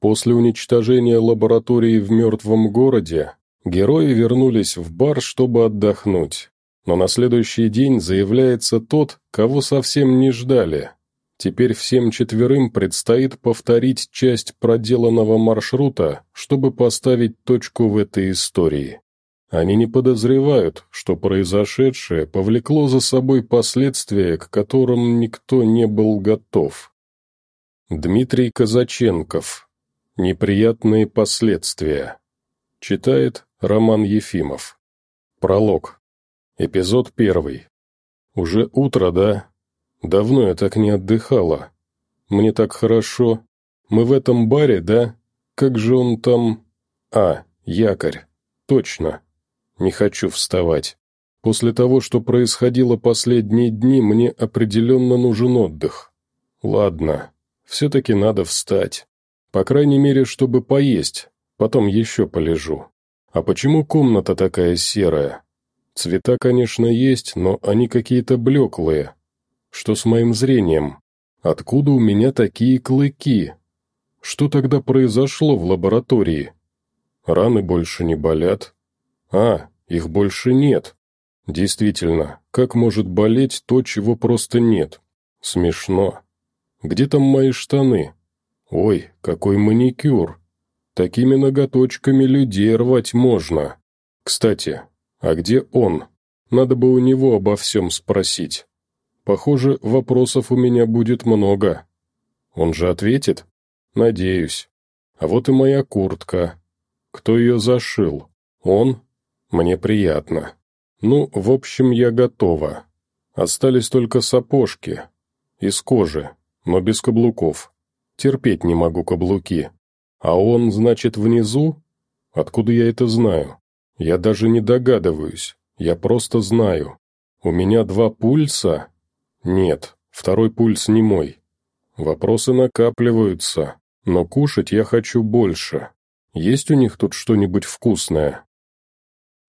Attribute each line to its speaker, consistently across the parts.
Speaker 1: После уничтожения лаборатории в мертвом городе, герои вернулись в бар, чтобы отдохнуть. Но на следующий день заявляется тот, кого совсем не ждали. Теперь всем четверым предстоит повторить часть проделанного маршрута, чтобы поставить точку в этой истории. Они не подозревают, что произошедшее повлекло за собой последствия, к которым никто не был готов. Дмитрий Казаченков. Неприятные последствия. Читает Роман Ефимов. Пролог. Эпизод первый. Уже утро, да? Давно я так не отдыхала. Мне так хорошо. Мы в этом баре, да? Как же он там... А, якорь. Точно. Не хочу вставать. После того, что происходило последние дни, мне определенно нужен отдых. Ладно, все-таки надо встать. По крайней мере, чтобы поесть. Потом еще полежу. А почему комната такая серая? Цвета, конечно, есть, но они какие-то блеклые. Что с моим зрением? Откуда у меня такие клыки? Что тогда произошло в лаборатории? Раны больше не болят, а, их больше нет. Действительно, как может болеть то, чего просто нет? Смешно. Где там мои штаны? Ой, какой маникюр. Такими ноготочками людей рвать можно. Кстати, а где он? Надо бы у него обо всем спросить. Похоже, вопросов у меня будет много. Он же ответит? Надеюсь. А вот и моя куртка. Кто ее зашил? Он? Мне приятно. Ну, в общем, я готова. Остались только сапожки. Из кожи, но без каблуков. Терпеть не могу каблуки. А он, значит, внизу? Откуда я это знаю? Я даже не догадываюсь. Я просто знаю. У меня два пульса? Нет, второй пульс не мой. Вопросы накапливаются, но кушать я хочу больше. Есть у них тут что-нибудь вкусное?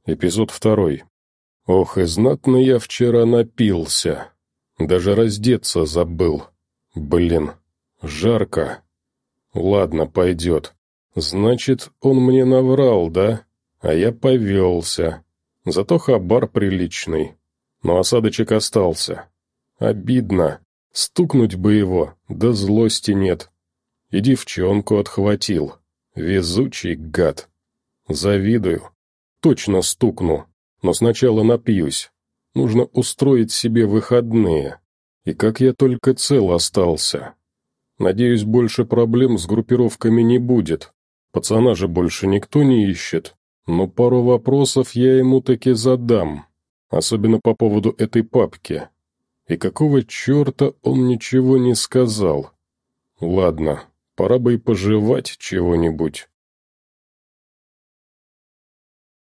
Speaker 1: Эпизод второй. Ох, и знатно я вчера напился. Даже раздеться забыл. Блин, жарко. Ладно, пойдет. Значит, он мне наврал, да? А я повелся. Зато хабар приличный. Но осадочек остался. Обидно. Стукнуть бы его, да злости нет. И девчонку отхватил. Везучий гад. Завидую точно стукну, но сначала напьюсь. Нужно устроить себе выходные. И как я только цел остался. Надеюсь, больше проблем с группировками не будет. Пацана же больше никто не ищет. Но пару вопросов я ему таки задам. Особенно по поводу этой папки. И какого черта он ничего не сказал? Ладно, пора бы и пожевать чего-нибудь.